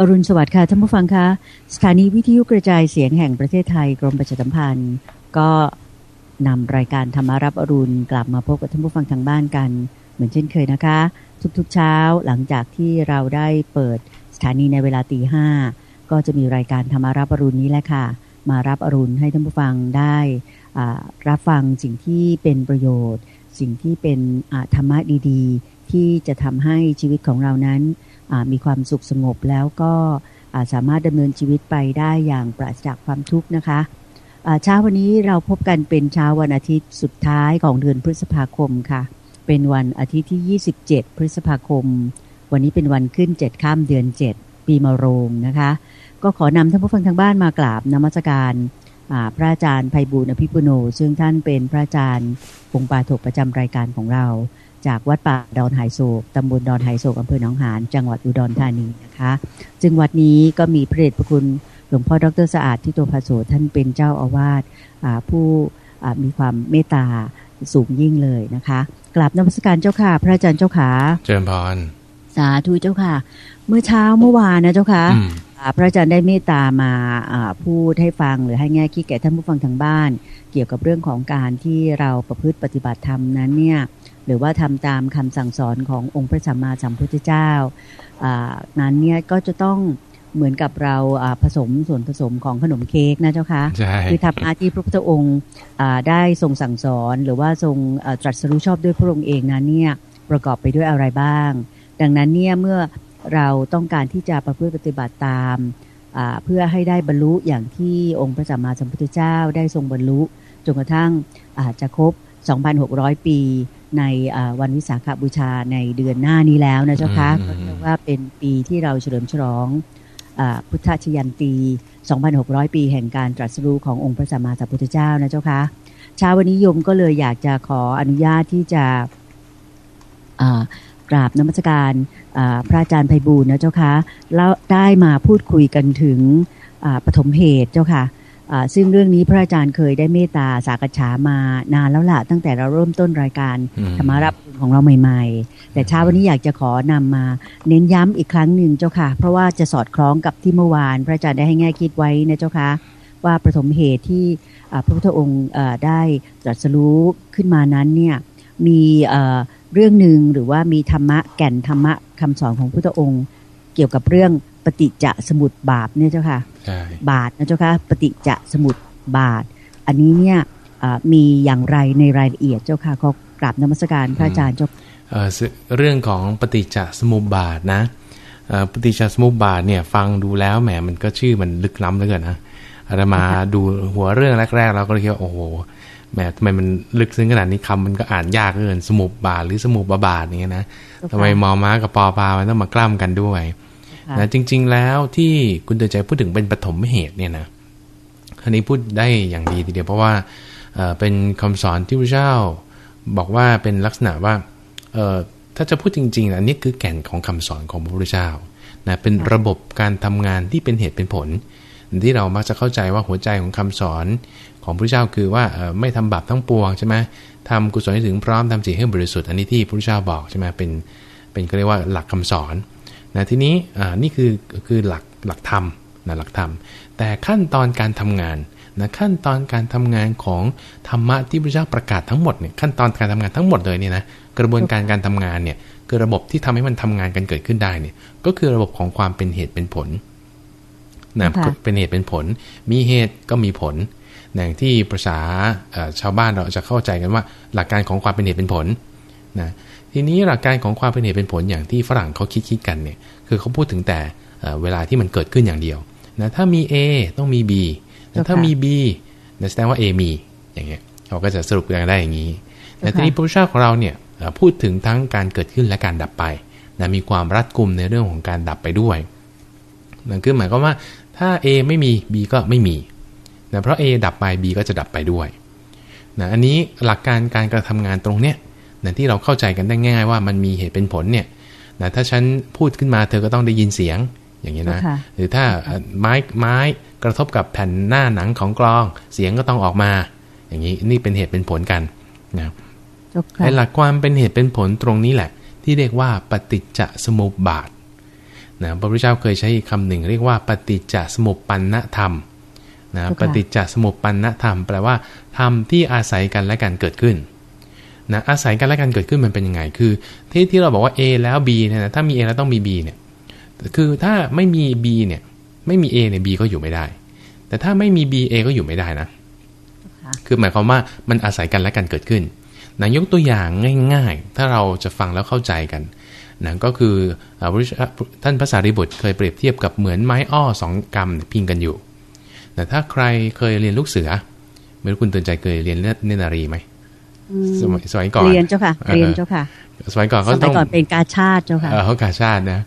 อรุณสวัสดิ์ค่ะท่านผู้ฟังคะสถานีวิทยุกระจายเสียงแห่งประเทศไทยกรมประชาสัมพันธ์ ก็นำรายการธรรมารับอรุณกลับมาพบกับท่านผู้ฟังทางบ้านกัน เหมือนเช่นเคยนะคะ ทุกๆเช้าหลังจากที่เราได้เปิดสถานีในเวลาตีห้าก็จะมีรายการธรรมารับอรุณนี้แหละค่ะ มารับอรุณให้ท่านผู้ฟังได้รับฟังสิ่งที่เป็นประโยชน์ สิ่งที่เป็นธรรมะดีๆ ที่จะทำให้ชีวิตของเรานั้น มีความสุขสงบแล้วก็สามารถดำเนินชีวิตไปได้อย่างปราศจากความทุกข์นะคะเช้าวันนี้เราพบกันเป็นเช้าวันอาทิตย์สุดท้ายของเดือนพฤษภาคมค่ะ เป็นวันอาทิตย์ที่ 27 พฤษภาคม วันนี้เป็นวันขึ้น 7 ข้ามเดือน 7 ปีมะโรงนะคะ ก็ขอนำท่านผู้ฟังทางบ้านมากราบนมัสการพระอาจารย์ไพบูลอภิปุโน ซึ่งท่านเป็นพระอาจารย์องค์ปาถกประจำรายการของเรา จากวัดป่าดอนไฮโศกตำบลดอนไฮโศกอำเภอหนองหาน จังหวัดอุดรธานีนะคะจึงวัดนี้ก็มีพระเดชพระคุณหลวงพ่อดรสะอาดที่ตัวพระโสท่านเป็นเจ้าอาวาสผู้มีความเมตตาสูงยิ่งเลยนะคะกราบนมัสการเจ้าค่ะ พระอาจารย์เจ้าขาเจริญพรสาธุเจ้าค่ะ เมื่อเช้าเมื่อวานนะเจ้าค่ะพระอาจารย์ได้เมตตามาพูดให้ฟังหรือให้แง่คิดแก่ท่านผู้ฟังทางบ้าน เกี่ยวกับเรื่องของการที่เราประพฤติปฏิบัติธรรมนั้นเนี่ย หรือว่าทำตามคำสั่งสอนขององค์พระสัมมาสัมพุทธเจ้านั้นเนี่ยก็จะต้องเหมือนกับเราผสมส่วนผสมของขนมเค้กนะเจ้าคะคือทำหน้าที่พระพุทธองค์ได้ทรงสั่งสอน หรือว่าทรงตรัสรู้ชอบด้วยพระองค์เองนั้นเนี่ยประกอบไปด้วยอะไรบ้าง ดังนั้นเนี่ยเมื่อเราต้องการที่จะประพฤติปฏิบัติตามเพื่อให้ได้บรรลุอย่างที่องค์พระสัมมาสัมพุทธเจ้าได้ทรงบรรลุจนกระทั่งอาจจะครบ 2,600 ปี ในวันวิสาขบูชาในเดือนหน้านี้แล้วนะเจ้าคะก็เรียกว่าเป็นปีที่เราเฉลิมฉลองพุทธชยันตี 2,600 ปีแห่งการตรัสรู้ขององค์พระสัมมาสัมพุทธเจ้านะเจ้าคะเช้าวันนี้โยมก็เลยอยากจะขออนุญาตที่จะกราบนมัสการพระอาจารย์ไพบูลนะเจ้าคะแล้วได้มาพูดคุยกันถึงปฐมเหตุเจ้าค่ะ ซึ่งเรื่องนี้พระอาจารย์เคยได้เมตตาสากฉามานานแล้วล่ะตั้งแต่เราเริ่มต้นรายการธรรมารับของเราใหม่ ๆ แต่เช้าวันนี้อยากจะขอนำมาเน้นย้ำอีกครั้งหนึ่งเจ้าค่ะ เพราะว่าจะสอดคล้องกับที่เมื่อวาน พระอาจารย์ได้ให้แง่คิดไว้นะเจ้าค่ะว่าประถมเหตุที่พระพุทธองค์ได้ตรัสรู้ขึ้นมานั้นเนี่ยมีเรื่องหนึ่งหรือว่ามีธรรมะแก่นธรรมะคำสอนของพระพุทธองค์ เกี่ยวกับเรื่อง ปฏิจจสมุทบาปเนี่ยเจ้าค่ะบาทนะเจ้าค่ะปฏิจจสมุทบาท อันนี้เนี่ยมีอย่างไรในรายละเอียดเจ้าค่ะขอกราบนมัสการพระอาจารย์เจ้าเรื่องของปฏิจจสมุปบาทนะปฏิจจสมุปบาทเนี่ยฟังดูแล้วแหมมันก็ชื่อมันลึกล้ำเหลือเกินนะอาตมาดูหัวเรื่องแรกๆเราก็เลยคิดว่าโอ้โหแหมทำไมมันลึกซึ้งขนาดนี้คำมันก็อ่านยากเกินสมุปบาทหรือสมุปบาทอย่างเงี้ยนะทำไมมอม้ากับปอปามันต้องมากล้ำกันด้วย นะจริง ๆ แล้วที่คุณเตือนใจพูดถึงเป็นปฐมเหตุเนี่ยนะอันนี้พูดได้อย่างดีทีเดียวเพราะว่าเป็นคำสอนที่พระเจ้าบอกว่าเป็นลักษณะว่าถ้าจะพูดจริงๆอันนี้คือแก่นของคำสอนของพระพุทธเจ้านะเป็นระบบการทำงานที่เป็นเหตุเป็นผล ที่เรามักจะเข้าใจว่าหัวใจของคำสอนของพระเจ้าคือว่าไม่ทำบาปทั้งปวงใช่ไหมทำกุศลให้ถึงพร้อมทำจิตให้บริสุทธิ์อันนี้ที่พระเจ้าบอกใช่ไหมเป็นเป็นก็เรียกว่าหลักคำสอน นะทีนี้นี่คือคือหลักหลักธรรมนะหลักธรรม แต่ขั้นตอนการทำงานนะขั้นตอนการทำงานของธรรมะที่พระเจ้าประกาศทั้งหมดเนี่ยขั้นตอนการทำงานทั้งหมดเลยเนี่ยนะกระบวนการการทำงานเนี่ยคือระบบที่ทำให้มันทำงานกันเกิดขึ้นได้เนี่ยก็คือระบบของความเป็นเหตุเป็นผลนะเป็นเหตุเป็นผล มีเหตุก็มีผลอย่างที่ภาษาชาวบ้านเราจะเข้าใจกันว่า หลักการของความเป็นเหตุเป็นผลนะ ทีนี้หลักการของความเป็นเหตุเป็นผลอย่างที่ฝรั่งเขาคิดคิดกันเนี่ยคือเขาพูดถึงแต่เวลาที่มันเกิดขึ้นอย่างเดียวนะถ้ามี A ต้องมี B แต่ถ้ามี B แสดงว่า A มีอย่างเงี้ยเขาก็จะสรุปกันได้อย่างนี้แต่ทีนี้พระพุทธเจ้าของเราเนี่ยพูดถึงทั้งการเกิดขึ้นและการดับไปนะมีความรัดกุมในเรื่องของการดับไปด้วยนั่นคือหมายความว่าถ้า A ไม่มี B ก็ไม่มีนะเพราะ A ดับไป B ก็จะดับไปด้วยนะอันนี้หลักการการกระทำงานตรงเนี้ย นะที่เราเข้าใจกันได้ง่ายว่ามันมีเหตุเป็นผลเนี่ยนะถ้าฉันพูดขึ้นมาเธอก็ต้องได้ยินเสียงอย่างนี้นะ หรือถ้าไม้ไม้กระทบกับแผ่นหน้าหนังของกลอง เสียงก็ต้องออกมา อย่างนี้นี่เป็นเหตุเป็นผลกันนะในหลักความเป็นเหตุเป็นผลตรงนี้แหละ ที่เรียกว่าปฏิจจสมุปบาทนะพระพุทธเจ้าเคยใช้คำหนึ่ง เรียกว่าปฏิจจสมุปปันนธรรมนะปฏิจจสมุปปันนธรรม แปลว่าธรรมที่อาศัยกันและกันเกิดขึ้น นะอาศัยกันและกันเกิดขึ้นมันเป็นยังไง คือ ที่ที่เราบอกว่า A แล้ว B เนี่ยนะถ้ามี A แล้วต้องมี B เนี่ยคือถ้าไม่มี B เนี่ยไม่มี A เนี่ย B ก็อยู่ไม่ได้ แต่ถ้าไม่มี B A ก็อยู่ไม่ได้นะคือหมายความว่ามันอาศัยกันและกันเกิดขึ้นนะยกตัวอย่างง่าย ๆ ถ้าเราจะฟังแล้วเข้าใจกันนะก็คือท่านพระสารีบุตรเคยเปรียบเทียบกับเหมือนไม้อ้อสองกำพิงกันอยู่แต่ถ้าใครเคยเรียนลูกเสือไม่รู้คุณเตือนใจเคยเรียนเนนารีไหม สมัยสมัยก่อนเรียนเจ้าค่ะเรียนเจ้าค่ะ สมัยก่อนเขาต้องสมัยก่อนเป็นกาชาติเจ้าค่ะเขากาชาตินะ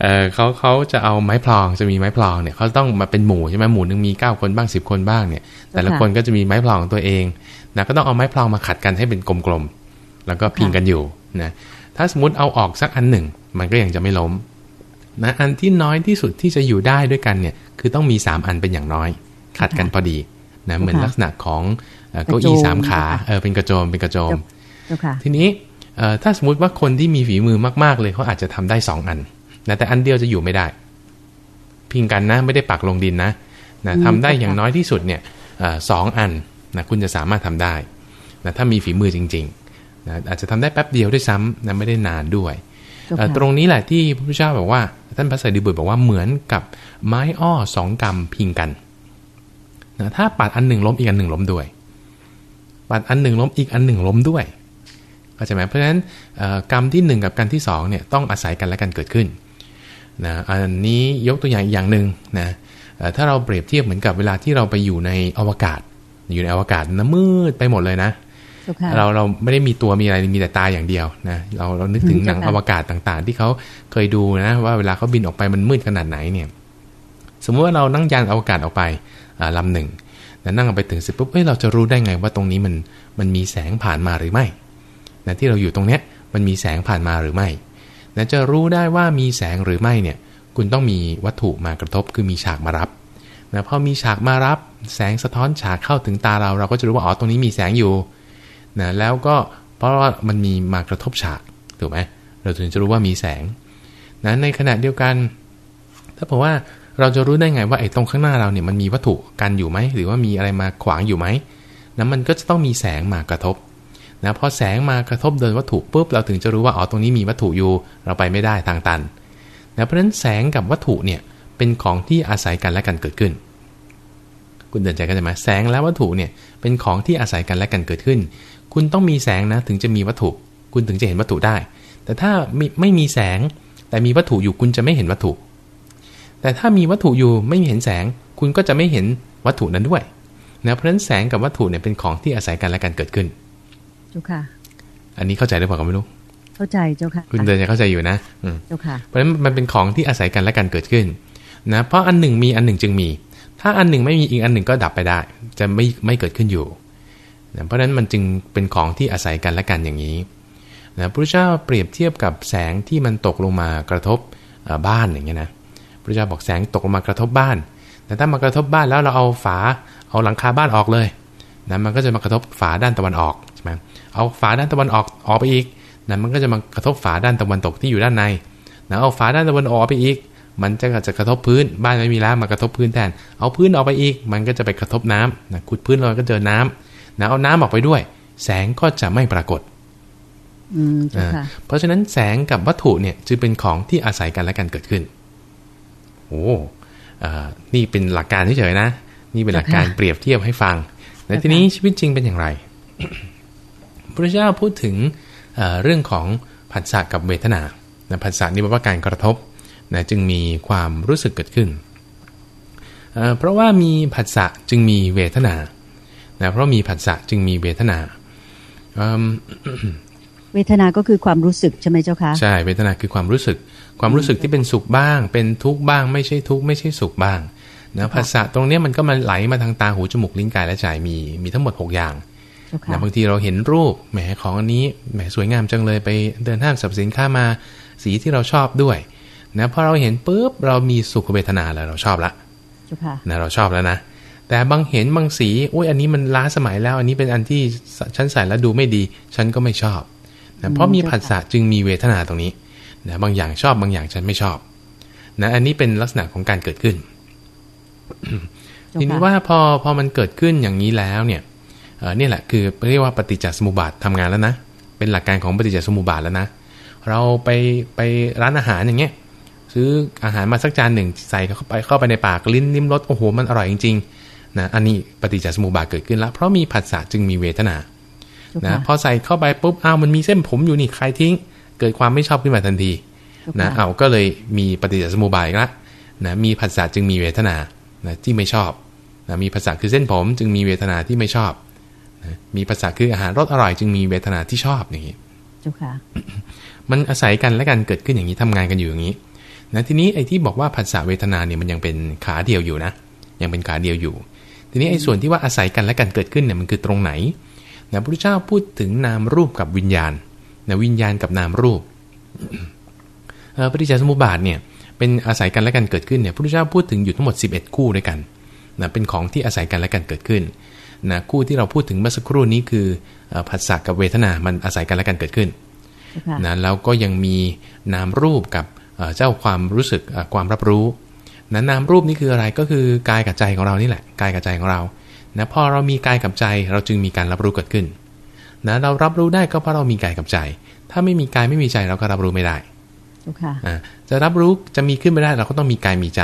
เออเขาเขาจะเอาไม้พลองจะมีไม้พลองเนี่ยเขาต้องมาเป็นหมู่ใช่ไหมหมู่หนึ่งมีเก้าคนบ้างสิบคนบ้างเนี่ย แต่ละคนก็จะมีไม้พลองตัวเองนะก็ต้องเอาไม้พลองมาขัดกันให้เป็นกลมๆแล้วก็พิงกันอยู่นะถ้าสมมติเอาออกสักอันหนึ่ง มันก็ยังจะไม่ล้มนะอันที่น้อยที่สุดที่จะอยู่ได้ด้วยกันเนี่ยคือต้องมีสามอันเป็นอย่างน้อย ขัดกันพอดีนะเหมือนลักษณะของ เก้าอี้สามขาเออเป็นกระโจมเป็นกระโจมทีนี้ถ้าสมมติว่าคนที่มีฝีมือมาก ๆ เลยเขาอาจจะทำได้สองอันนะแต่อันเดียวจะอยู่ไม่ได้ พิงกันนะไม่ได้ปักลงดินนะนะทำได้อย่างน้อยที่สุดเนี่ยสองอันนะคุณจะสามารถทำได้นะถ้ามีฝีมือจริงๆนะอาจจะทำได้แป๊บเดียวด้วยซ้ำนะไม่ได้นานด้วยตรงนี้แหละที่พระพุทธเจ้าบอกว่า ท่านพระสัยดิบุตรบอกว่าเหมือนกับไม้อ้อสองกำพิงกันนะถ้าปัดอันหนึ่งล้มอีกอันหนึ่งล้มด้วย ปัดอันหนึ่งล้มอีกอันหนึ่งล้มด้วยเข้าใจไหมเพราะฉะนั้นกรรมที่ 1 กับกรรมที่2เนี่ยต้องอาศัยกันและกันเกิดขึ้นนะอันนี้ยกตัวอย่างอย่างหนึ่งนะถ้าเราเปรียบเทียบเหมือนกับเวลาที่เราไปอยู่ในอวกาศ อยู่ในอวกาศนะมืดไปหมดเลยนะเราเราไม่ได้มีตัวมีอะไรมีแต่ตาอย่างเดียวนะเราเรานึกถึงหนังอวกาศต่างๆ ที่เขาเคยดูนะ ว่าเวลาเขาบินออกไปมันมืดขนาดไหนเนี่ย สมมติว่าเรานั่งยานอวกาศออกไปลำหนึ่ง นั่งไปถึงเสร็จปุ๊บเฮ้ยเราจะรู้ได้ไงว่าตรงนี้มันมันมีแสงผ่านมาหรือไม่นะที่เราอยู่ตรงเนี้ยมันมีแสงผ่านมาหรือไม่นะจะรู้ได้ว่ามีแสงหรือไม่เนี่ย คุณต้องมีวัตถุมากระทบคือมีฉากมารับนะพอมีฉากมารับ แสงสะท้อนฉากเข้าถึงตาเรา เราก็จะรู้ว่าอ๋อตรงนี้มีแสงอยู่นะแล้วก็เพราะว่ามันมีมากระทบฉากถูกไหมเราถึงจะรู้ว่ามีแสงนะในขณะเดียวกัน ถ้าบอกว่า เราจะรู้ได้ไงว่าไอ้ตรงข้างหน้าเราเนี่ยมันมีวัตถุกันอยู่ไหมหรือว่ามีอะไรมาขวางอยู่ไหมนะมันก็จะต้องมีแสงมากระทบนะพอแสงมากระทบโดนวัตถุปุ๊บเราถึงจะรู้ว่าอ๋อตรงนี้มีวัตถุอยู่เราไปไม่ได้ทางตันนะเพราะฉะนั้นแสงกับวัตถุเนี่ยเป็นของที่อาศัยกันและกันเกิดขึ้น คุณเดินใจกันใช่ไหมแสงและวัตถุเนี่ยเป็นของที่อาศัยกันและกันเกิดขึ้น คุณต้องมีแสงนะถึงจะมีวัตถุ คุณถึงจะเห็นวัตถุได้ แต่ถ้าไม่มีแสงแต่มีวัตถุอยู่คุณจะไม่เห็นวัตถุ แต่ถ้ามีวัตถุอยู่ไม่เห็นแสง คุณก็จะไม่เห็นวัตถุนั้นด้วยนะเพราะฉะนั้นแสงกับวัตถุเนี่ยเป็นของที่อาศัยกันและกันเกิดขึ้นเจ้าค่ะ อันนี้เข้าใจได้เปล่าก็ไม่รู้ เข้าใจเจ้าค่ะ คุณเดินจะเข้าใจอยู่นะเจ้าค่ะ เพราะฉะนั้นมันเป็นของที่อาศัยกันและกันเกิดขึ้นนะเพราะอันหนึ่งมีอันหนึ่งจึงมี ถ้าอันหนึ่งไม่มีอีกอันหนึ่งก็ดับไปได้ จะไม่ไม่เกิดขึ้นอยู่นะเพราะฉะนั้นมันจึงเป็นของที่อาศัยกันและกันอย่างนี้นะพระเจ้าเปรียบเทียบกับแสงที่มันตกลงมากระทบบ้านอย่างเงี้ยนะพ ระเจ้าบอกแสงตกลงมากระทบบ้าน แต่ถ้ามากระทบบ้านแล้วเราเอาฝาเอาหลังคาบ้านออกเลยนะมันก็จะมากระทบฝาด้านตะวันออกใช่ไหมเอาฝาด้านตะวันออกออกไปอีกนะมันก็จะมากระทบฝาด้านตะวันตกที่อยู่ด้านในนะเอาฝาด้านตะวันออกไปอีก มันจะจะกระทบพื้นบ้านไม่มีแล้วมากระทบพื้นแทน เอาพื้นออกไปอีก มันก็จะไปกระทบน้ำนะขุดพื้นเราก็เจอน้ำนะเอาน้ำออกไปด้วย แสงก็จะไม่ปรากฏเพราะฉะนั้นแสงกับวัตถุเนี่ยจึงเป็นของที่อาศัยกันและกันเกิดขึ้น โอ้นี่เป็นหลักการเฉยๆนะ นี่เป็นหลักการเปรียบเทียบให้ฟังแต่ทีนี้ชีวิตจริงเป็นอย่างไร พระเจ้าพูดถึงเรื่องของผัสสะกับเวทนาผัสสะนี่แปลว่าการกระทบนะจึงมีความรู้สึกเกิดขึ้น เพราะว่ามีผัสสะจึงมีเวทนานะเพราะมีผัสสะจึงมีเวทนา เวทนาก็คือความรู้สึกใช่ไหมเจ้าคะ ใช่ เวทนาคือความรู้สึก ความรู้สึกที่เป็นสุขบ้าง เป็นทุกข์บ้าง ไม่ใช่ทุกข์ไม่ใช่สุขบ้างนะภาษาตรงนี้มันก็มาไหลมาทางตาหูจมูกลิ้นกายและใจมีมีทั้งหมด 6 อย่างนะบางทีเราเห็นรูปแหมของอันนี้แหมสวยงามจังเลยไปเดินห้างสรรพสินค้ามาสีที่เราชอบด้วยนะพอเราเห็นปุ๊บเรามีสุขเวทนาแล้วเราชอบละนะเราชอบแล้วนะแต่บางเห็นบางสีโอ้ยอันนี้มันล้าสมัยแล้ว อันนี้เป็นอันที่ฉันใส่แล้วดูไม่ดี ฉันก็ไม่ชอบนะเพราะมีผัสสะจึงมีเวทนาตรงนี้ นะบางอย่างชอบบางอย่างฉันไม่ชอบนะอันนี้เป็นลักษณะของการเกิดขึ้น ทีนี้ว่าพอพอมันเกิดขึ้นอย่างนี้แล้วเนี่ยเออนี่แหละคือเรียกว่าปฏิจจสมุปบาททำงานแล้วนะ เป็นหลักการของปฏิจจสมุปบาทแล้วนะ เราไปไปร้านอาหารอย่างเงี้ยซื้ออาหารมาสักจานหนึ่งใส่เข้าไปเข้าไปในปากลิ้นลิ้มรสโอ้โหมันอร่อยจริงๆนะอันนี้ปฏิจจสมุปบาทเกิดขึ้นแล้วเพราะมีผัสสะจึงมีเวทนานะพอใส่เข้าไปปุ๊บอ้าวมันมีเส้นผมอยู่นี่ใครทิ้ง เกิดความไม่ชอบขึ้นมาทันทีนะเอาก็เลยมีปฏิจจสมุปบาทละนะมีผัสสะจึงมีเวทนานะที่ไม่ชอบนะมีผัสสะคือเส้นผมจึงมีเวทนาที่ไม่ชอบนะมีผัสสะคืออาหารรสอร่อย จึงมีเวทนาที่ชอบอย่างนี้เจ้าค่ะมันอาศัยกันและกันเกิดขึ้นอย่างนี้ทำงานกันอยู่อย่างนี้นะทีนี้ไอ้ที่บอกว่าผัสสะเวทนาเนี่ยมันยังเป็นขาเดียวอยู่นะ ยังเป็นขาเดียวอยู่ ทีนี้ไอ้ส่วนที่ว่าอาศัยกันและกันเกิดขึ้นเนี่ยมันคือตรงไหนนะพระพุทธเจ้าพูดถึงนามรูปกับวิญญาณ นะวิญญาณกับนามรูปปฏิจจสมุปบาทเนี่ยเป็นอาศัยกันและกันเกิดขึ้นเนี่ยพระพุทธเจ้าพูดถึงอยู่ทั้งหมด 11 คู่ด้วยกันนะเป็นของที่อาศัยกันและกันเกิดขึ้นนะคู่ที่เราพูดถึงเมื่อสักครู่นี้คือผัสสะกับเวทนา มันอาศัยกันและกันเกิดขึ้นนะแล้วก็ยังมีนามรูปกับเจ้าความรู้สึกความรับรู้นะนามรูปนี้คืออะไรก็คือกายกับใจของเรานี่แหละกายกับใจของเรานะพอเรามีกายกับใจเราจึงมีการรับรู้เกิดขึ้น นะเรารับรู้ได้ก็เพราะเรามีกายกับใจ ถ้าไม่มีกายไม่มีใจเราก็รับรู้ไม่ได้จะรับรู้จะมีขึ้นไม่ได้เราก็ต้องมีกายมีใจ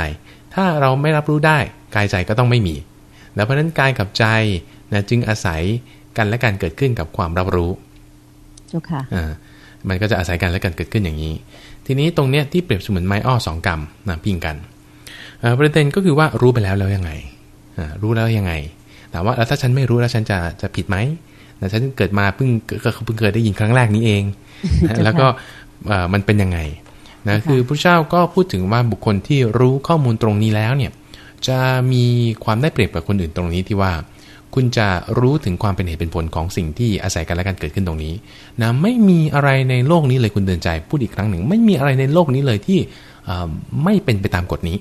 ถ้าเราไม่รับรู้ได้กายใจก็ต้องไม่มีแล้วเพราะนั้นกายกับใจนะจึงอาศัยกันและการเกิดขึ้นกับความรับรู้เจ้าค่ะอ่ามันก็จะอาศัยกันและกันเกิดขึ้นอย่างนี้ ทีนี้ตรงเนี้ยที่เปรียบเสมือนไม้อ้อสองกรรมนะพิงกันประเด็นก็คือว่ารู้ไปแล้วแล้วยังไงรู้แล้วยังไงแต่ว่าแล้วถ้าฉันไม่รู้แล้วฉันจะจะผิดไหม นะฉันเกิดมาเพิ่งก็เพิ่งเคยได้ยินครั้งแรกนี้เอง แล้วก็มันเป็นยังไงนะคือพระเจ้าก็พูดถึงว่าบุคคลที่รู้ข้อมูลตรงนี้แล้วเนี่ยจะมีความได้เปรียบกับคนอื่นตรงนี้ที่ว่า คุณจะรู้ถึงความเป็นเหตุเป็นผลของสิ่งที่อาศัยกันและกันเกิดขึ้นตรงนี้นะไม่มีอะไรในโลกนี้เลยคุณเดินใจพูดอีกครั้งหนึ่ง ไม่มีอะไรในโลกนี้เลยที่ไม่เป็นไปตามกฎนี้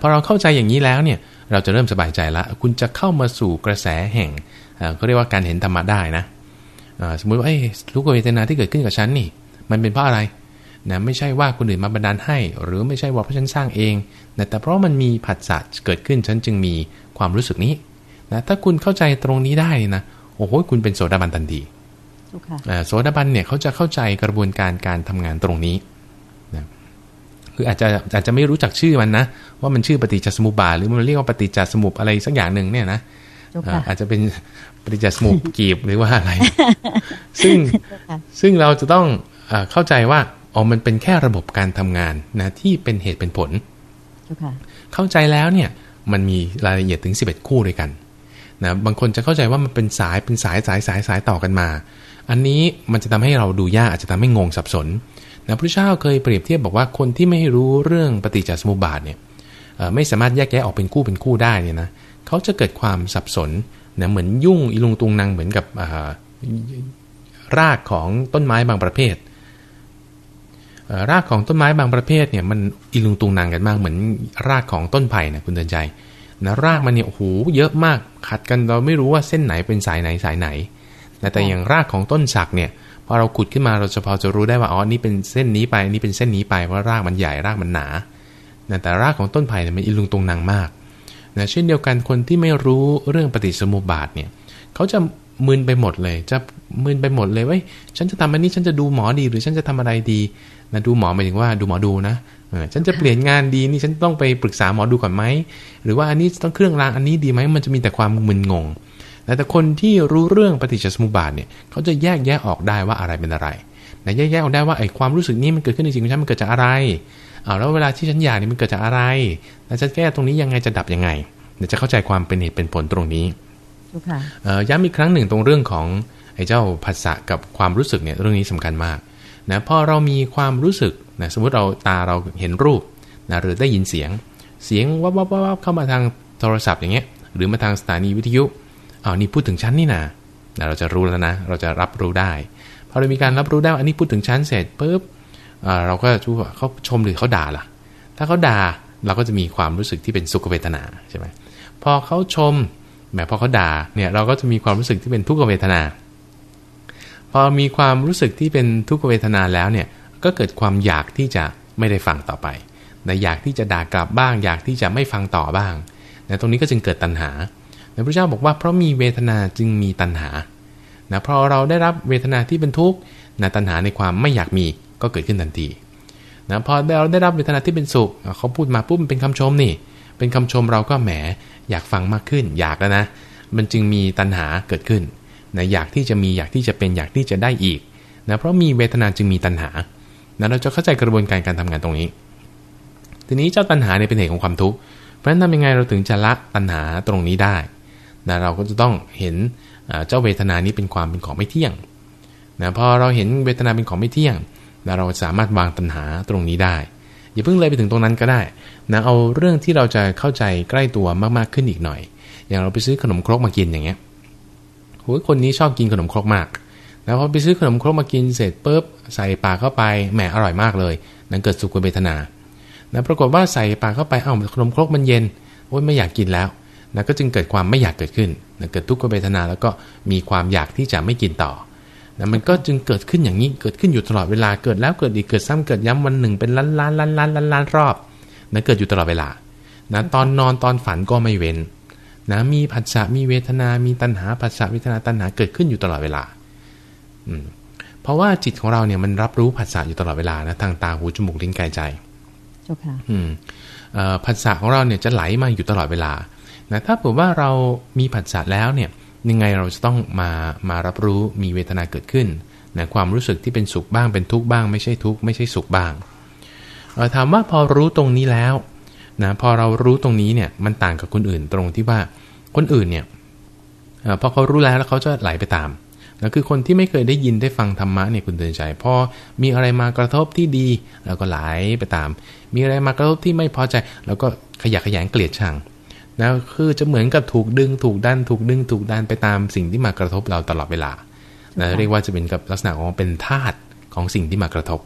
พอเราเข้าใจอย่างนี้แล้วเนี่ย เราจะเริ่มสบายใจแล้วคุณจะเข้ามาสู่กระแสแห่ง เขาเรียกว่าการเห็นธรรมะได้นะสมมุติว่าไอ้ทุกเวทนาที่เกิดขึ้นกับฉันนี่ มันเป็นเพราะอะไรนะไม่ใช่ว่าคนอื่นมาบันดาลให้ หรือไม่ใช่ว่าเพราะฉันสร้างเองนะแต่เพราะมันมีผัสสะเกิดขึ้นฉันจึงมีความรู้สึกนี้นะถ้าคุณเข้าใจตรงนี้ได้นะโอ้โหคุณเป็นโสดาบันทันทีโสดาบันเนี่ยเขาจะเข้าใจกระบวนการการทำงานตรงนี้นะคืออาจจะอาจจะไม่รู้จักชื่อมันนะว่ามันชื่อปฏิจจสมุปบาทหรือมันเรียกว่าปฏิจจสมุปอะไรสักอย่างหนึ่งเนี่ยนะ อาจจะเป็นปฏิจจสมุปกีบหรือว่าอะไร ซึ่งซึ่งเราจะต้องเข้าใจว่าอ๋อมันเป็นแค่ระบบการทำงานนะที่เป็นเหตุเป็นผล เข้าใจแล้วเนี่ยมันมีรายละเอียดถึง 11 คู่ด้วยกันนะบางคนจะเข้าใจว่ามันเป็นสายเป็นสายสายสายสายต่อกันมา อันนี้มันจะทำให้เราดูยากอาจจะทำให้งงสับสนนะพระเจ้าเคยเปรียบเทียบบอกว่าคนที่ไม่รู้เรื่องปฏิจจสมุปบาทเนี่ยไม่สามารถแยกแยะออกเป็นคู่เป็นคู่ได้เนี่ยนะ เขาจะเกิดความสับสนนะเหมือนยุ่งอีลุงตุงนางเหมือนกับรากของต้นไม้บางประเภท รากของต้นไม้บางประเภทเนี่ยมันอิลุงตุงนางกันมากเหมือนรากของต้นไผ่นะคุณเดินใจนะรากมันเนี่ยโอ้โหเยอะมากขัดกันเราไม่รู้ว่าเส้นไหนเป็นสายไหนสายไหนแต่อย่างรากของต้นสักเนี่ยพอเราขุดขึ้นมาเราจะพอจะรู้ได้ว่าอ๋อนี่เป็นเส้นนี้ไปนี่เป็นเส้นนี้ไปเพราะรากมันใหญ่รากมันหนาแต่รากของต้นไผ่เนี่ยมันอิลุงตุงนางมาก นะเช่นเดียวกันคนที่ไม่รู้เรื่องปฏิสมุปบาทเนี่ยเขาจะมึนไปหมดเลย จะมึนไปหมดเลยว่าฉันจะทำอันนี้ฉันจะดูหมอดีหรือฉันจะทำอะไรดีนะดูหมอหมายถึงว่าดูหมอดูนะฉันจะเปลี่ยนงานดีนี่ฉันต้องไปปรึกษาหมอดูก่อนไหมหรือว่าอันนี้ต้องเครื่องรางอันนี้ดีไหมมันจะมีแต่ความมึนงงแต่คนที่รู้เรื่องปฏิจจสมุปบาทเนี่ยเขาจะแยกแยะออกได้ว่าอะไรเป็นอะไรนะแยกแยะออกได้ว่าไอ้ความรู้สึกนี้มันเกิดขึ้นจริงของฉันมันเกิดจากอะไร เอาแล้วเวลาที่ฉันอยากนี่มันเกิดจากอะไรแล้วฉันแก้ตรงนี้ยังไงจะดับยังไงเดี๋ยวจะเข้าใจความเป็นเหตุเป็นผลตรงนี้ย้ำอีกครั้งหนึ่งตรงเรื่องของไอ้เจ้าภาษากับความรู้สึกเนี่ยเรื่องนี้สำคัญมากนะพอเรามีความรู้สึกนะสมมุติเราตาเราเห็นรูปนะหรือได้ยินเสียง เสียงวับวับวับเข้ามาทางโทรศัพท์อย่างเงี้ย หรือมาทางสถานีวิทยุอ้าวนี่พูดถึงชั้นนี่นะนะเราจะรู้แล้วนะ เราจะรับรู้ได้พอเรามีการรับรู้ได้อันนี้พูดถึงชั้นเสร็จปุ๊บ เราก็รู้ว่าเขาชมหรือเขาด่าล่ะ ถ้าเขาด่าเราก็จะมีความรู้สึกที่เป็นสุขเวทนาใช่ไหมพอเขาชมแม้พอเขาด่าเนี่ยเราก็จะมีความรู้สึกที่เป็นทุกขเวทนา พอมีความรู้สึกที่เป็นทุกขเวทนาแล้วเนี่ยก็เกิดความอยากที่จะไม่ได้ฟังต่อไปนะอยากที่จะด่ากลับบ้าง อยากที่จะไม่ฟังต่อบ้างนะตรงนี้ก็จึงเกิดตัณหาพระเจ้าบอกว่าเพราะมีเวทนาจึงมีตัณหานะพอเราได้รับเวทนาที่เป็นทุกข์นะตัณหาในความไม่อยากมี ก็เกิดขึ้นทันทีนะพอเราได้รับเวทนาที่เป็นสุขเขาพูดมาปุ๊บเป็นคำชมนี่ เป็นคำชมเราก็แหมอยากฟังมากขึ้น อยากแล้วนะ มันจึงมีตัณหาเกิดขึ้นนะอยากที่จะมีอยากที่จะเป็นอยากที่จะได้อีกนะเพราะมีเวทนาจึงมีตัณหานะเราจะเข้าใจกระบวนการการทำงานตรงนี้ ทีนี้เจ้าตัณหาเนี่ยเป็นเหตุของความทุกข์เพราะฉะนั้นทำยังไงเราถึงจะละตัณหาตรงนี้ได้นะเราก็จะต้องเห็นเจ้าเวทนานี้เป็นความเป็นของไม่เที่ยงนะพอเราเห็นเวทนาเป็นของไม่เที่ยง นะเราสามารถวางตัณหาตรงนี้ได้ อย่าเพิ่งเลยไปถึงตรงนั้นก็ได้นะเอาเรื่องที่เราจะเข้าใจใกล้ตัวมากๆขึ้นอีกหน่อย อย่างเราไปซื้อขนมครกมากินอย่างเงี้ยโหคนนี้ชอบกินขนมครกมากแล้วพอไปซื้อขนมครกมากินเสร็จปุ๊บใส่ปากเข้าไปแหมอร่อยมากเลยนั่นเกิดสุขเวทนานะปรากฏว่าใส่ปากเข้าไปเอ้าขนมครกมันเย็นโอ้ยไม่อยากกินแล้วนะก็จึงเกิดความไม่อยากเกิดขึ้นนะเกิดทุกขเวทนาแล้วก็มีความอยากที่จะไม่กินต่อ นะมันก็จึงเกิดขึ้นอย่างนี้เกิดขึ้นอยู่ตลอดเวลาเกิดแล้วเกิดอีกเกิดซ้ำเกิดย้ำวันหนึ่งเป็นล้านล้านล้านล้านล้านล้านรอบนะเกิดอยู่ตลอดเวลานะตอนนอนตอนฝันก็ไม่เว้นนะมีผัสสะมีเวทนา มีตัณหาผัสสะเวทนาตัณหาเกิดขึ้นอยู่ตลอดเวลาอืมเพราะว่าจิตของเราเนี่ยมันรับรู้ผัสสะอยู่ตลอดเวลานะทางตาหูจมูกลิ้นกายใจเจ้าค่ะอืมผัสสะของเราเนี่ยจะไหลมาอยู่ตลอดเวลานะถ้าเผื่อว่าเรามีผัสสะแล้วเนี่ย ยังไงเราจะต้องมามารับรู้มีเวทนาเกิดขึ้นนะความรู้สึกที่เป็นสุขบ้างเป็นทุกข์บ้าง ไม่ใช่ทุกข์ไม่ใช่สุขบ้างถามว่าพอรู้ตรงนี้แล้วนะพอเรารู้ตรงนี้เนี่ยมันต่างกับคนอื่นตรงที่ว่าคนอื่นเนี่ยพอเขารู้แล้วแล้วเขาจะไหลไปตามแล้วคือคนที่ไม่เคยได้ยินได้ฟังธรรมะเนี่ยคุณเตือนใจพอมีอะไรมากระทบที่ดีเราก็ไหลไปตาม มีอะไรมากระทบที่ไม่พอใจเราก็ขยะขยงเกลียดชัง นะคือจะเหมือนกับถูกดึงถูกดันถูกดึงถูกดันไปตามสิ่งที่มากระทบเราตลอดเวลานะเรียกว่าจะเป็นกับลักษณะของเป็นธาตุของสิ่งที่มากระทบ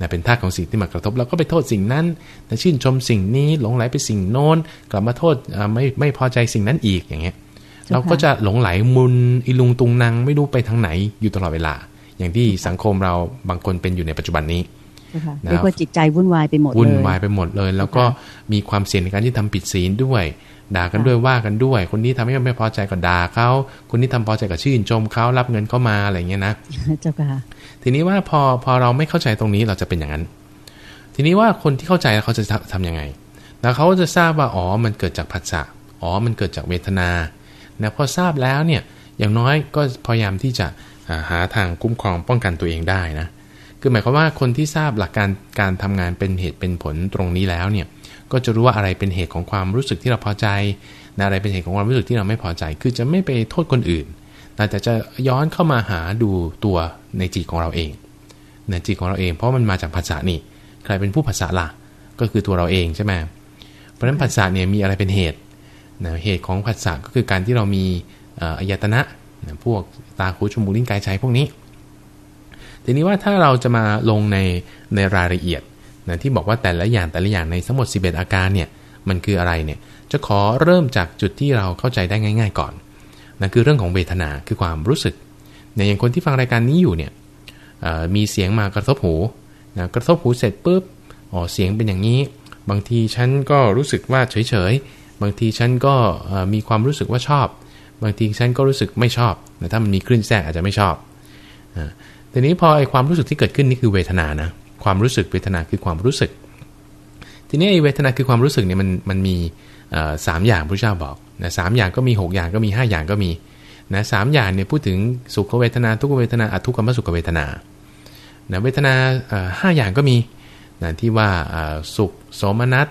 นะเป็นธาตุของสิ่งที่มากระทบเราก็ไปโทษสิ่งนั้นนะชื่นชมสิ่งนี้หลงไหลไปสิ่งโน้น กลับมาโทษไม่ไม่พอใจสิ่งนั้นอีกอย่างเงี้ย เราก็จะหลงไหลมุนอิลุงตุงนางไม่รู้ไปทางไหนอยู่ตลอดเวลา อย่างที่สังคมเราบางคนเป็นอยู่ในปัจจุบันนี้เรียกว่าจิตใจวุ่นวายไปหมดเลยวุ่นวายไปหมดเลย แล้วก็มีความเสี่ยงในการที่ทำผิดศีลด้วย ด่ากันด้วยว่ากันด้วย คนนี้ทำให้ไม่พอใจก็ด่าเขาคนนี้ทำพอใจกับชื่นชมเขารับเงินเข้ามาอะไรเงี้ยนะเจ้าค่ะทีนี้ว่าพอพอเราไม่เข้าใจตรงนี้เราจะเป็นอย่างนั้น ทีนี้ว่าคนที่เข้าใจเขาจะทํำยังไงแล้วเขาจะทราบว่าอ๋อมันเกิดจากผัสสะอ๋อมันเกิดจากเวทนานะพอทราบแล้วเนี่ยอย่างน้อยก็พยายามที่จะหาทางคุ้มครองป้องกันตัวเองได้นะคือหมายความว่าคนที่ทราบหลักการการทำงานเป็นเหตุเป็นผลตรงนี้แล้วเนี่ย ก็จะรู้ว่าอะไรเป็นเหตุของความรู้สึกที่เราพอใจนะอะไรเป็นเหตุของความรู้สึกที่เราไม่พอใจ คือจะไม่ไปโทษคนอื่นแต่จะย้อนเข้ามาหาดูตัวในจิตของเราเองในจิตของเราเอง เพราะมันมาจากภาษานี่ ใครเป็นผู้ภาษาล่ะก็คือตัวเราเองใช่ไหมเพราะฉะนั้นภาษาเนี่ยมีอะไรเป็นเหตุนะเหตุของผัสสะก็คือการที่เรามีอายตนะนะพวกตาหูจมูกลิ้นกายใจพวกนี้ ทีนี้ว่าถ้าเราจะมาลงในในรายละเอียด นะที่บอกว่าแต่ละอย่างแต่ละอย่างในทั้งหมด 11 อาการเนี่ยมันคืออะไรเนี่ยจะขอเริ่มจากจุดที่เราเข้าใจได้ง่าย ๆ ก่อนนะคือเรื่องของเวทนาคือความรู้สึกเนี่ยอย่างคนที่ฟังรายการนี้อยู่เนี่ยมีเสียงมากระทบหูนะกระทบหูเสร็จปุ๊บอ๋อเสียงเป็นอย่างนี้ บางทีฉันก็รู้สึกว่าเฉยๆบางทีฉันก็มีความรู้สึกว่าชอบ บางทีฉันก็รู้สึกไม่ชอบแต่ถ้ามันมีคลื่นแทรกอาจจะไม่ชอบทีนี้พอไอความรู้สึกที่เกิดขึ้นนี่คือเวทนานะ ความรู้สึกเวทนาคือความรู้สึก ทีนี้ไอ้เวทนาคือความรู้สึกเนี่ยมันมันมีสามอย่างพระเจ้าบอกนะสามอย่างก็มี 6 อย่างก็มี 5 อย่างก็มีนะสามอย่างเนี่ยพูดถึงสุขเวทนาทุกเวทนาอทุกขมสุขเวทนานะเวทนาห้าอย่างก็มีนะที่ว่าสุขโสมนัส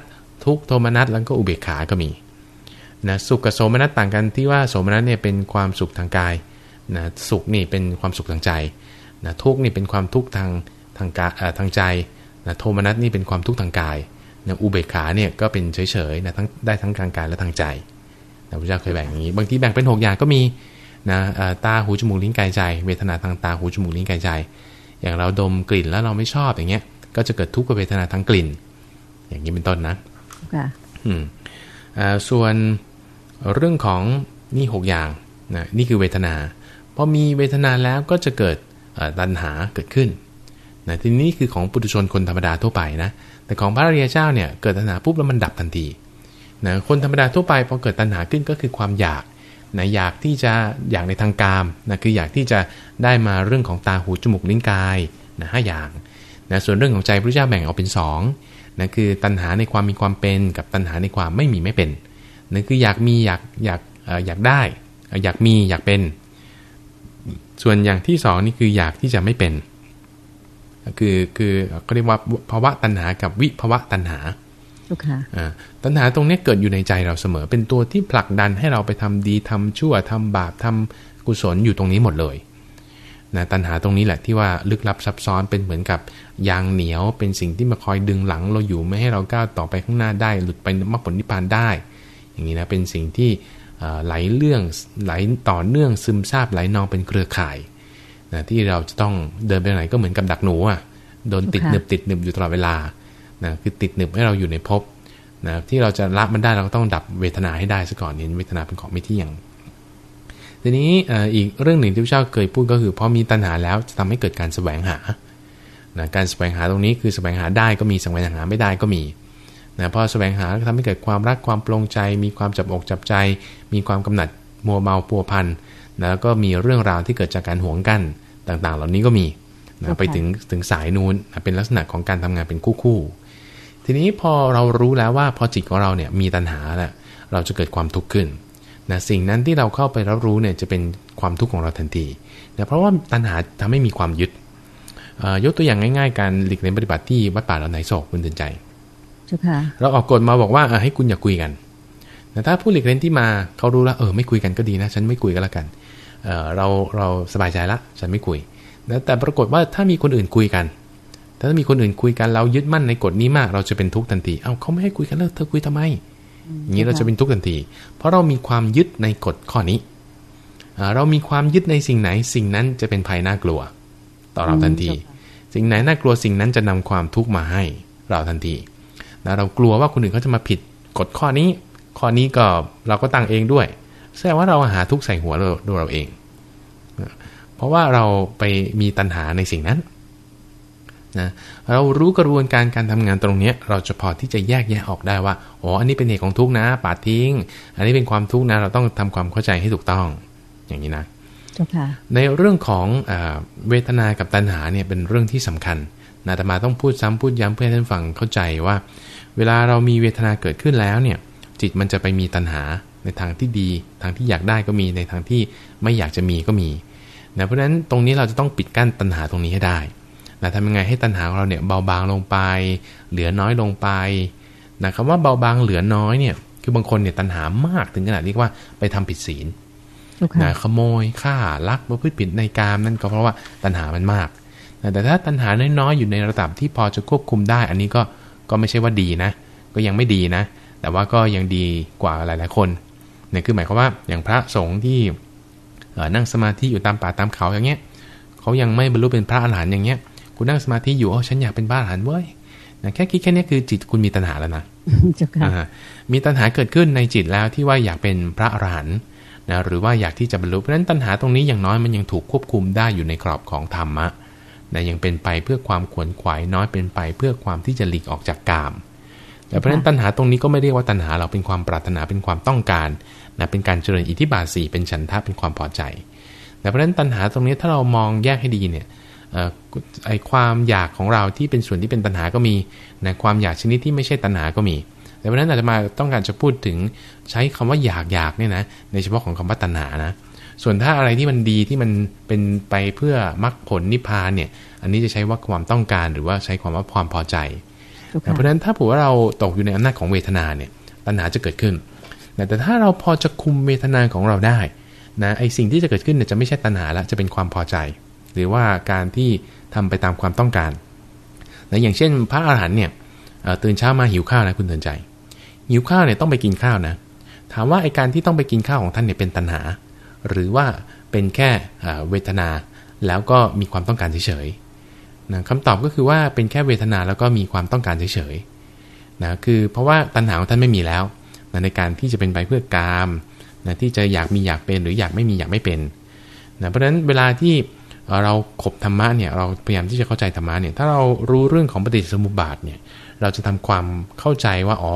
ทุกโทมนัสแล้วก็อุเบกขา ก็มีนะสุขกับโสมนัสต่างกันที่ว่าโสมนัสเนี่ยเป็นความสุขทางกายนะสุขนี่เป็นความสุขทางใจนะทุกนี่เป็นความทุกข์ทาง ทางกายทางใจนะโทมนัสนี่เป็นความทุกข์ทางกายนะอุเบกขาเนี่ยก็เป็นเฉยๆนะทั้งได้ทั้งทางกายและทางใจนะพระเจ้าเคยแบ่งอย่างนี้ บางทีแบ่งเป็น 6 อย่างก็มีนะตาหูจมูกลิ้นกายใจ เวทนาทางตาหูจมูกลิ้นกายใจ อย่างเราดมกลิ่นแล้วเราไม่ชอบอย่างเงี้ย ก็จะเกิดทุกขเวทนาทางกลิ่น อย่างนี้เป็นต้นนะค่ะอืมอ่าส่วนเรื่องของนี่หกอย่างนะนี่คือเวทนาพอมีเวทนาแล้วก็จะเกิดตัณหาเกิดขึ้น นะทีนี้คือของปุถุชนคนธรรมดาทั่วไปนะ แต่ของพระอริยเจ้าเนี่ยเกิดตัณหาปุ๊บแล้วมันดับทันทีนะคนธรรมดาทั่วไปพอเกิดตัณหาขึ้นก็คือความอยากนะอยากที่จะอยากในทางกามนะคืออยากที่จะได้มาเรื่องของตาหูจมูกลิ้นกายนะห้าอย่างนะส่วนเรื่องของใจพระเจ้าแบ่งออกเป็น2นะคือตัณหาในความมีความเป็นกับตัณหาในความไม่มีไม่เป็นนั่นคืออยากมีอยากอยากอยากได้ อยากมีอยากเป็น ส่วนอย่างที่สองนี่คืออยากที่จะไม่เป็น คือคือเขาเรียกว่าภาวะตัณหากับวิภาวะตัณหาตัณหาตรงนี้เกิดอยู่ในใจเราเสมอ เป็นตัวที่ผลักดันให้เราไปทำดีทำชั่วทำบาปทำกุศลอยู่ตรงนี้หมดเลยนะตัณหาตรงนี้แหละที่ว่าลึกลับซับซ้อนเป็นเหมือนกับยางเหนียวเป็นสิ่งที่มาคอยดึงหลังเราอยู่ไม่ให้เราก้าวต่อไปข้างหน้าได้ หลุดไปมรรคผลนิพพานได้ อย่างนี้นะเป็นสิ่งที่ไหลเรื่องไหลต่อเนื่องซึมซาบไหลนองเป็นเครือข่าย นะที่เราจะต้องเดินไปไหนก็เหมือนกับดักหนูอะโดนติดหนึบติดหนึบอยู่ตลอดเวลานะคือติดหนึบให้เราอยู่ในภพนะที่เราจะละมันได้เราก็ต้องดับเวทนาให้ได้ซะก่อนเห็นเวทนาเป็นของไม่เที่ยงทีนี้อีกเรื่องหนึ่งที่พระเจ้าเคยพูดก็คือพอมีตัณหาแล้วจะทำให้เกิดการแสวงหานะการแสวงหาตรงนี้คือแสวงหาได้ก็มีแสวงหาไม่ได้ก็มีนะพอแสวงหาก็ทำให้เกิดความรักความปลงใจ มีความจับอกจับใจ มีความกำหนัดมัวเมาปัวพันนะ แล้วก็มีเรื่องราวที่เกิดจากการหวงกันต่างๆ เหล่านี้ก็มีนะไปถึงถึงสายนู้นเป็นลักษณะของการทำงานเป็นคู่คู่ทีนี้พอเรารู้แล้วว่าพอจิตของเราเนี่ยมีตัณหาแหละเราจะเกิดความทุกข์ขึ้นนะสิ่งนั้นที่เราเข้าไปรับรู้เนี่ยจะเป็นความทุกข์ของเราทันทีนะเพราะว่าตัณหาทำให้มีความยึดยกตัวอย่างง่ายๆ การหลีกเลี่ยงปฏิบัติที่วัดป่าเราไหนโศกคุณเตือนใจเราออกกฎมาบอกว่าให้คุณอย่าคุยกันแต่ถ้าผู้หลีกเล่นที่มาเขารู้แล้วเออไม่คุยกันก็ดีนะ ฉันไม่คุยก็แล้วกัน เเราเราสบายใจละฉันไม่คุยแต่ปรากฏว่าถ้ามีคนอื่นคุยกัน ถ้ามีคนอื่นคุยกันเรายึดมั่นในกฎนี้มาก เราจะเป็นทุกข์ทันที เอ้าเขาไม่ให้คุยกันแล้วเธอคุยทำไมอย่างนี้เราจะเป็นทุกข์ทันที เพราะเรามีความยึดในกฎข้อนี้ เรามีความยึดในสิ่งไหน สิ่งนั้นจะเป็นภัยน่ากลัว ต่อเราทันที สิ่งไหนน่ากลัวสิ่งนั้นจะนำความทุกข์มาให้เราทันทีนะเรากลัวว่าคนอื่นเขาจะมาผิดกฎข้อนี้ ข้อนี้ก็เราก็ตั้งเองด้วย แสดงว่าเราหาทุกข์ใส่หัวเราด้วยเราเอง เพราะว่าเราไปมีตัณหาในสิ่งนั้นนะเรารู้กระบวนการการทำงานตรงนี้เราจะพอที่จะแยกแยะออกได้ว่าอ๋ออันนี้เป็นเหตุของทุกข์นะปาดทิ้ง อันนี้เป็นความทุกข์นะเราต้องทำความเข้าใจให้ถูกต้อง อย่างนี้นะในเรื่องของอเวทนากับตัณหาเนี่ยเป็นเรื่องที่สำคัญนะแต่มาต้องพูดซ้ำพูดย้ำเพื่อให้ท่านฟังเข้าใจว่า เวลาเรามีเวทนาเกิดขึ้นแล้วเนี่ยจิตมันจะไปมีตัณหา ในทางที่ดี ทางที่อยากได้ก็มีในทางที่ไม่อยากจะมีก็มีนะเพราะฉะนั้นตรงนี้เราจะต้องปิดกั้นตัณหาตรงนี้ให้ได้นะทำยังไงให้ตัณหาของเราเนี่ยเบาบางลงไป เหลือน้อยลงไปนะคำว่าเบาบางเหลือน้อยเนี่ย คือบางคนเนี่ยตัณหามากถึงขนาดที่ว่าไปทำผิดศีลนะขโมยฆ่าลักประพฤติผิดในกามนั่นก็เพราะว่าตัณหามันมากนะแต่ถ้าตัณหาน้อยๆอยู่ในระดับที่พอจะควบคุมได้ อันนี้ก็ก็ไม่ใช่ว่าดีนะ ก็ยังไม่ดีนะ แต่ว่าก็ยังดีกว่าหลาย ๆ คน เนี่ยคือหมายความว่าอย่างพระสงฆ์ที่นั่งสมาธิอยู่ตามป่าตามเขาอย่างเงี้ยเขายังไม่บรรลุเป็นพระอรหันต์อย่างเงี้ยคุณนั่งสมาธิอยู่อ๋อฉันอยากเป็นบ้าหันเว้ยนะแค่คิดแค่นี้คือจิตคุณมีตัณหาแล้วนะมีตัณหาเกิดขึ้นในจิตแล้วที่ว่าอยากเป็นพระอรหันต์นะหรือว่าอยากที่จะบรรลุเพราะฉะนั้นตัณหาตรงนี้อย่างน้อยมันยังถูกควบคุมได้อยู่ในกรอบของธรรมะนะยังเป็นไปเพื่อความขวนขวายน้อยเป็นไป เพื่อความที่จะหลีกออกจากกามแต่เพราะฉะนั้นตัณหาตรงนี้ก็ไม่เรียกว่าตัณหาเราเป็นความปรารถนาเป็นความต้องการ นะเป็นการเจริญอิทธิบาทสี่เป็นฉันทะเป็นความพอใจแต่เพราะฉะนั้นตัณหาตรงนี้ถ้าเรามองแยกให้ดีเนี่ยไอความอยากของเราที่เป็นส่วนที่เป็นตัณหาก็มีนะความอยากชนิดที่ไม่ใช่ตัณหาก็มี แต่เพราะนั้นอาจจะมาต้องการจะพูดถึงใช้คำว่าอยากอยากเนี่ยนะในเฉพาะของคำว่าตัณหานะส่วนถ้าอะไรที่มันดีที่มันเป็นไปเพื่อมรรคผลนิพพานเนี่ยอันนี้จะใช้ว่าความต้องการหรือว่าใช้ความว่าความพอใจ เพราะฉะนั้นถ้าผัว่าเราตกอยู่ในอำนาจของเวทนาเนี่ยตัณหาจะเกิดขึ้น แต่ถ้าเราพอจะคุมเวทนาของเราได้นะไอสิ่งที่จะเกิดขึ้นเนี่ยจะไม่ใช่ตัณหาละจะเป็นความพอใจ หรือว่าการที่ทำไปตามความต้องการนะอย่างเช่น พระอาหารหันเนี่ยตื่นเช้ามาหิวข้าวนะคุณเตือนใจ หิวข้าวเนี่ยต้องไปกินข้าวนะ ถามว่าไอการที่ต้องไปกินข้าวของท่านเนี่ยเป็นตัณหา หรือว่าเป็นแค่เวทนา แล้วก็มีความต้องการเฉยๆนะคำตอบก็คือว่าเป็นแค่เวทนาแล้วก็มีความต้องการเฉยๆนะคือเพราะว่าตัณหาของท่านไม่มีแล้ว ในการที่จะเป็นไปเพื่อกามนะที่จะอยากมีอยากเป็นหรืออยากไม่มีอยากไม่เป็นนะเพราะฉะนั้นเวลาที่เราขบธรรมะเนี่ยเราพยายามที่จะเข้าใจธรรมะเนี่ยถ้าเรารู้เรื่องของปฏิจจสมุปบาทเนี่ยเราจะทำความเข้าใจว่าอ๋อ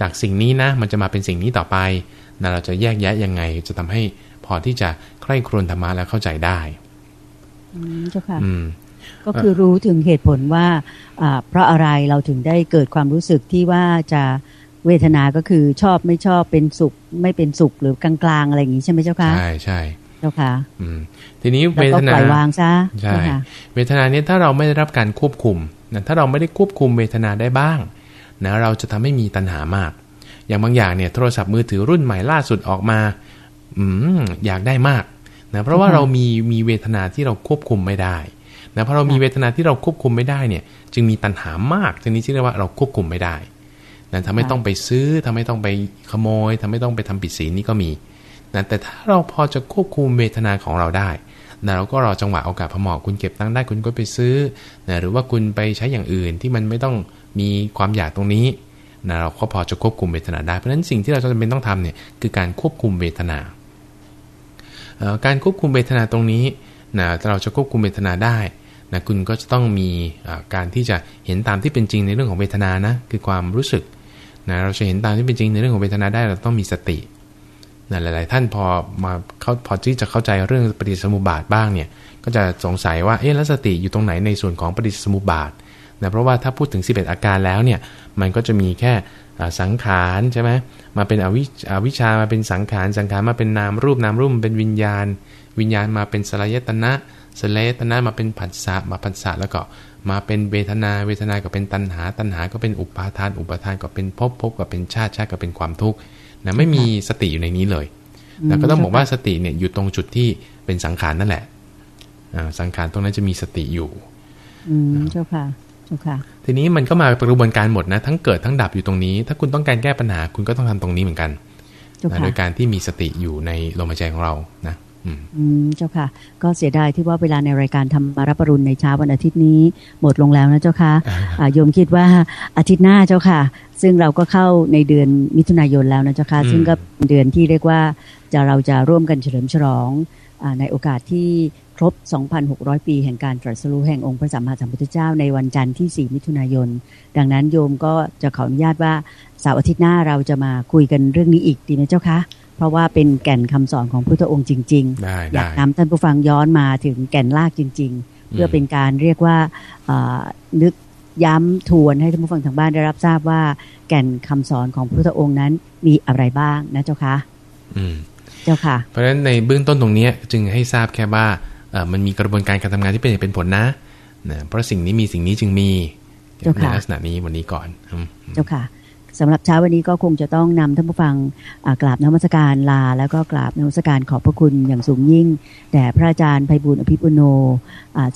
จากสิ่งนี้นะมันจะมาเป็นสิ่งนี้ต่อไปนะเราจะแยกแยะยังไง จะทำให้พอที่จะใคร่ครวญธรรมะแล้วเข้าใจได้อืมเจ้าค่ะอืมก็คือรู้ถึงเหตุผลว่าอ่าเพราะอะไรเราถึงได้เกิดความรู้สึกที่ว่าจะ เวทนาก็คือชอบไม่ชอบเป็นสุข ไม่เป็นสุขหรือกลางๆอะไรอย่างนี้ใช่ไหมเจ้าค่ะใช่ใช่เจ้าค่ะอืมทีนี้แล้วเวก็ทปนาล่อยวางซะใช่เจ้าค่ะเวทนาเนี่ยถ้าเราไม่ได้รับการควบคุมนะถ้าเราไม่ได้ควบคุมเวทนาได้บ้างนะเราจะทำให้มีตัณหามาก อย่างบางอย่างเนี่ยโทรศัพท์มือถือรุ่นใหม่ล่าสุดออกมา อืมอยากได้มากนะเพราะว่าค่ะเรามีมีเวทนาที่เราควบคุมไม่ได้นะเพราะเรามีเวทนาที่เราควบคุมไม่ได้เนี่ย จึงมีตัณหามากชนิดที่เรียกว่าเราควบคุมไม่ได้ นะทำให้ต้องไปซื้อทำให้ต้องไปขโมยทำให้ต้องไปทำผิดศีลนี่ก็มีนะแต่ถ้าเราพอจะควบคุมเวทนาของเราได้นะเราก็รอจังหวะโอกาสพอเหมาะคุณเก็บตังค์ได้คุณก็ไปซื้อนะหรือว่าคุณไปใช้อย่างอื่นที่มันไม่ต้องมีความอยากตรงนี้นะเราก็พอจะควบคุมเวทนาได้ เพราะฉะนั้นสิ่งที่เราจำเป็นต้องทำเนี่ยคือการควบคุมเวทนาเอ่อการควบคุมเวทนาตรงนี้นะเราจะควบคุมเวทนาได้นะคุณก็จะต้องมีอ่าการที่จะเห็นตามที่เป็นจริงในเรื่องของเวทนานะคือความรู้สึก นะเราจะเห็นตามที่เป็นจริงในเรื่องของเวทนาได้เราต้องมีสตินะหลาย ๆ ท่านพอมาเขาพอที่จะเข้าใจเรื่องปฏิสมุบาทบ้างเนี่ยก็จะสงสัยว่าเอ๊ะแล้วสติอยู่ตรงไหนในส่วนของปฏิสมุบาทนะเพราะว่าถ้าพูดถึง 11 อาการแล้วเนี่ยมันก็จะมีแค่สังขารใช่ไหมมาเป็นอวิอวิชามาเป็นสังขารสังขารมาเป็นนามรูปนามรูปเป็นวิญญาณ วิญญาณมาเป็นสลายตนะสลายตนะมาเป็นผัสสะมาผัสสะแล้วก็ มาเป็นเวทนาเวทนาก็เป็นตัณหา ตัณหาก็เป็นอุปาทาน อุปาทานก็เป็นภพภพก็เป็นชาติชาติก็เป็นความทุกข์นะไม่มีสติอยู่ในนี้เลยนะก็ต้องบอกว่าสติเนี่ยอยู่ตรงจุดที่เป็นสังขารนั่นแหละอ่าสังขารตรงนั้นจะมีสติอยู่ อืมเจ้าค่ะเจ้าค่ะ ทีนี้มันก็มากระบวนการหมดนะ ทั้งเกิดทั้งดับอยู่ตรงนี้ ถ้าคุณต้องการแก้ปัญหาคุณก็ต้องทำตรงนี้เหมือนกันเจ้านะค่ะโดยการที่มีสติอยู่ในลมหายใจของเรานะ อืมอืมเจ้าค่ะ ก็เสียดายที่ว่าเวลาในรายการธรรมารับปรุณในเช้าวันอาทิตย์นี้ หมดลงแล้วนะเจ้าค่ะอ่าโยมคิดว่าอาทิตย์หน้าเจ้าค่ะ ซึ่งเราก็เข้าในเดือนมิถุนายนแล้วนะเจ้าค่ะอืมซึ่งก็เป็นเดือนที่เรียกว่าจะเราจะร่วมกันเฉลิมฉลองอาในโอกาสที่ครบ 2,600 ปีแห่งการตรัสรู้แห่งองค์พระสัมมาสัมพุทธเจ้าในวันจันทร์ที่ 4 มิถุนายน ดังนั้นโยมก็จะขออนุญาตว่าเสาร์อาทิตย์หน้าเราจะมาคุยกันเรื่องนี้อีกดีไหมเจ้าคะ เพราะว่าเป็นแก่นคำสอนของพุทธองค์จริงๆได้อได้ยากนำท่านผู้ฟังย้อนมาถึงแก่นรากจริง ๆ เพื่อเป็นการเรียกว่าเอ่อนึกย้ำทวนให้ท่านผู้ฟังทางบ้านได้รับทราบว่า แก่นคำสอนของพระพุทธองค์นั้นมีอะไรบ้างนะเจ้าคะอืมเจ้าค่ะ เพราะฉะนั้นในเบื้องต้นตรงเนี้ยจึงให้ทราบแค่ว่าเอ่อมันมีกระบวนการการทำงานที่เป็นเหตุเป็นผลนะนะเพราะสิ่งนี้มีสิ่งนี้จึงมีเจ้าในค่ะลักษณะนี้วันนี้ก่อนอืมเจ้าค่ะ สำหรับเช้าวันนี้ก็คงจะต้องนำท่านผู้ฟังกราบนมัสการลา แล้วก็กราบนมัสการขอบพระคุณอย่างสูงยิ่งแด่พระอาจารย์ไพบุญอภิปุโน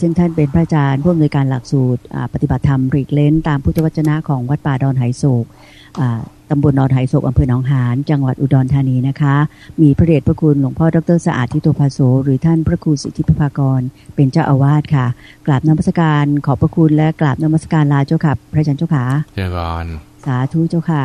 ซึ่งท่านเป็นพระอาจารย์ผู้อำนวยการหลักสูตรปฏิบัติธรรมรีกเลนตามพุทธวจนะของวัดป่าดอนไหโศกตำบลดอนไหโศกอำเภอหนองหานจังหวัดอุดรธานีนะคะ มีพระเดชพระคุณหลวงพ่อดรสะอาดทิโตภาโสหรือท่านพระครูสิทธิปภากร เป็นเจ้าอาวาสค่ะ กราบนมัสการขอบพระคุณและกราบนมัสการลาเจ้าค่ะพระอาจารย์เจ้าค่ะเจอก่อน สาธุเจ้าค่ะ